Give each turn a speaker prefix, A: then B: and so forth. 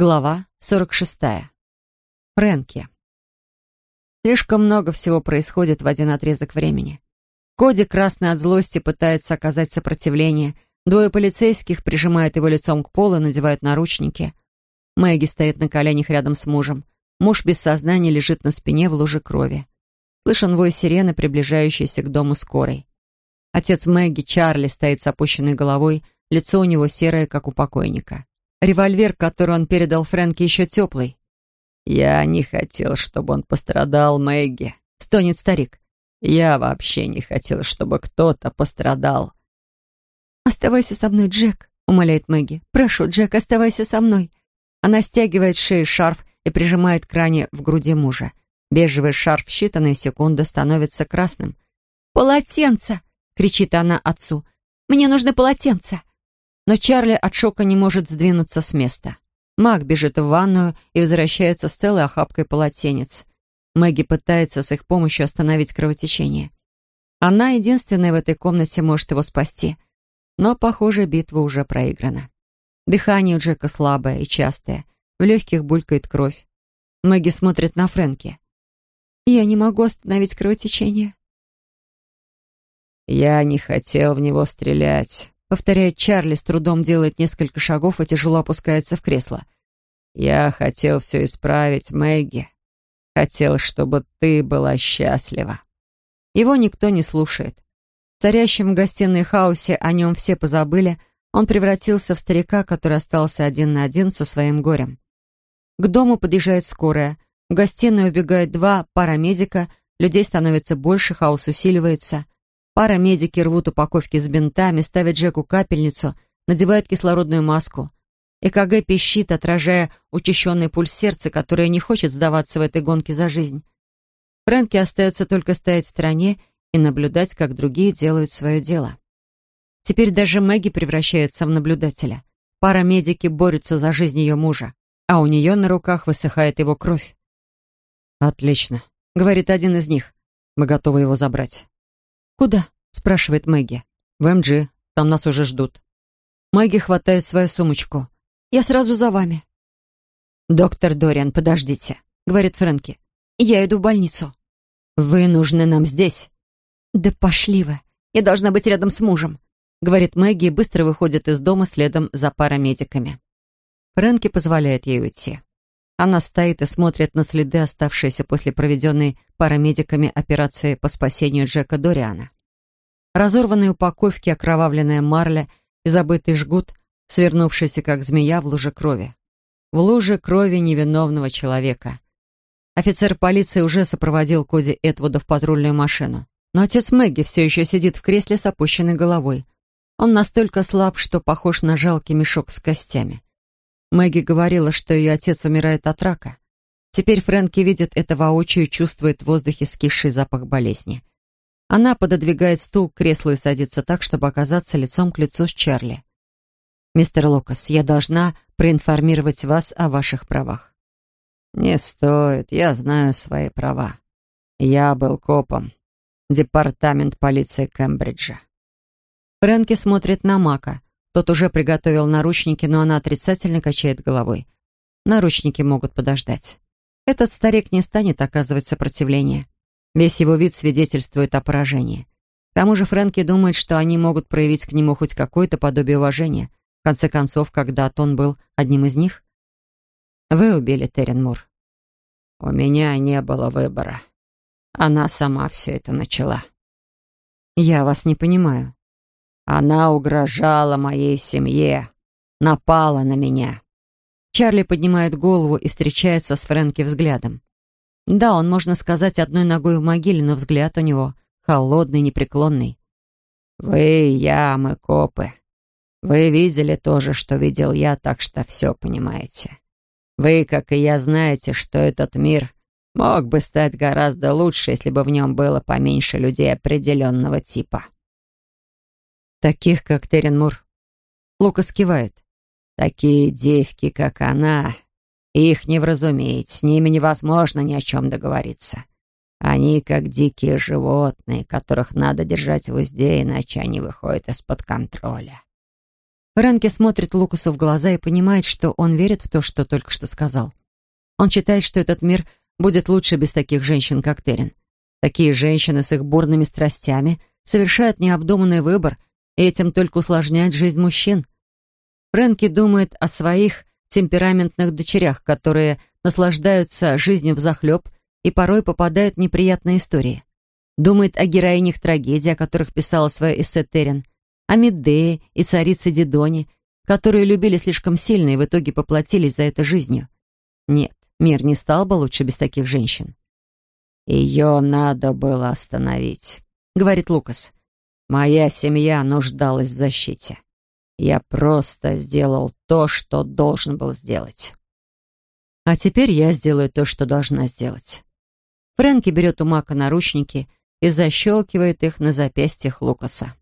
A: Глава 46. Фрэнки. Слишком много всего происходит в один отрезок времени. Коди, красный от злости, пытается оказать сопротивление. Двое полицейских прижимают его лицом к полу и надевают наручники. Мэгги стоит на коленях рядом с мужем. Муж без сознания лежит на спине в луже крови. Слышен вой сирены, приближающейся к дому скорой. Отец Мэгги, Чарли, стоит с опущенной головой, лицо у него серое, как у покойника. Револьвер, который он передал Фрэнке, еще теплый.
B: «Я не хотел, чтобы он пострадал, Мэгги», —
A: стонет старик.
B: «Я вообще не хотел, чтобы кто-то пострадал».
A: «Оставайся со мной, Джек», — умоляет Мэгги. «Прошу, Джек, оставайся со мной». Она стягивает с шеи шарф и прижимает к ране в груди мужа. Бежевый шарф в считанные секунды становится красным. «Полотенце!» — кричит она отцу. «Мне нужны полотенца!» Но Чарли от шока не может сдвинуться с места. Мак бежит в ванную и возвращается с целой охапкой полотенец. Мэгги пытается с их помощью остановить кровотечение. Она единственная в этой комнате может его спасти. Но, похоже, битва уже проиграна. Дыхание у Джека слабое и частое. В легких булькает кровь. Мэгги смотрит на Фрэнки. «Я не могу остановить кровотечение».
B: «Я не хотел в него стрелять»,
A: Повторяет Чарли, с трудом делает несколько шагов и тяжело опускается в кресло.
B: «Я хотел все исправить, Мэгги. Хотел, чтобы ты была счастлива».
A: Его никто не слушает. В царящем в гостиной хаосе о нем все позабыли, он превратился в старика, который остался один на один со своим горем. К дому подъезжает скорая. В гостиную убегают два парамедика, людей становится больше, хаос усиливается — Парамедики рвут упаковки с бинтами, ставят Джеку капельницу, надевают кислородную маску. ЭКГ пищит, отражая учащенный пульс сердца, которое не хочет сдаваться в этой гонке за жизнь. Фрэнки остается только стоять в стороне и наблюдать, как другие делают свое дело. Теперь даже Мэгги превращается в наблюдателя. Парамедики борются за жизнь ее мужа, а у нее на руках высыхает его кровь.
B: «Отлично», —
A: говорит один из них.
B: «Мы готовы его забрать».
A: «Куда?» — спрашивает Мэгги.
B: «В МГ. Там нас уже ждут».
A: Мэгги хватает свою сумочку. «Я сразу за вами». «Доктор Дориан, подождите», — говорит Фрэнки. «Я иду в больницу». «Вы нужны нам здесь». «Да пошли вы. Я должна быть рядом с мужем», — говорит Мэгги и быстро выходит из дома следом за парамедиками. Фрэнки позволяет ей уйти. Она стоит и смотрит на следы, оставшиеся после проведенной парамедиками операции по спасению Джека Дориана. Разорванные упаковки, окровавленная марля и забытый жгут, свернувшийся как змея в луже крови. В луже крови невиновного человека. Офицер полиции уже сопроводил Коди Этвуда в патрульную машину. Но отец Мэгги все еще сидит в кресле с опущенной головой. Он настолько слаб, что похож на жалкий мешок с костями. Мэгги говорила, что ее отец умирает от рака. Теперь Фрэнки видит это воочию и чувствует в воздухе скисший запах болезни. Она пододвигает стул к креслу и садится так, чтобы оказаться лицом к лицу с Чарли. «Мистер Лукас, я должна проинформировать вас о ваших правах».
B: «Не стоит, я знаю свои права. Я был копом. Департамент полиции Кембриджа».
A: Фрэнки смотрит на Мака. Тот уже приготовил наручники, но она отрицательно качает головой. Наручники могут подождать. Этот старик не станет оказывать сопротивление. Весь его вид свидетельствует о поражении. К тому же Фрэнки думает, что они могут проявить к нему хоть какое-то подобие уважения. В конце концов, когда-то он был одним из них. Вы убили Террен Мур.
B: У меня не было выбора. Она сама все это начала.
A: Я вас не понимаю.
B: Она угрожала моей семье, напала на меня.
A: Чарли поднимает голову и встречается с Фрэнки взглядом. Да, он, можно сказать, одной ногой в могиле, но взгляд у него холодный, непреклонный.
B: «Вы, я, мы копы. Вы видели то же, что видел я, так что все понимаете. Вы, как и я, знаете, что этот мир мог бы стать гораздо лучше, если бы в нем было поменьше людей определенного типа».
A: Таких, как Терен Мур. Лукас кивает.
B: Такие девки, как она, их не вразуметь, с ними невозможно ни о чем договориться. Они как дикие животные, которых надо держать в узде, иначе они выходят из-под контроля.
A: Фрэнки смотрит Лукасу в глаза и понимает, что он верит в то, что только что сказал. Он считает, что этот мир будет лучше без таких женщин, как Терен. Такие женщины с их бурными страстями совершают необдуманный выбор и этим только усложняют жизнь мужчин. Фрэнки думает о своих темпераментных дочерях, которые наслаждаются жизнью взахлеб и порой попадают в неприятные истории. Думает о героинях трагедии, о которых писала свое эссе Терен, о Медее и царице Дидоне, которые любили слишком сильно и в итоге поплатились за это жизнью. Нет, мир не стал бы лучше без таких женщин.
B: «Ее надо было остановить», — говорит Лукас. «Моя семья нуждалась в защите. Я просто сделал то, что должен был сделать».
A: А теперь я сделаю то, что должна сделать. Фрэнки берет у Мака наручники и защелкивает их на запястьях Лукаса.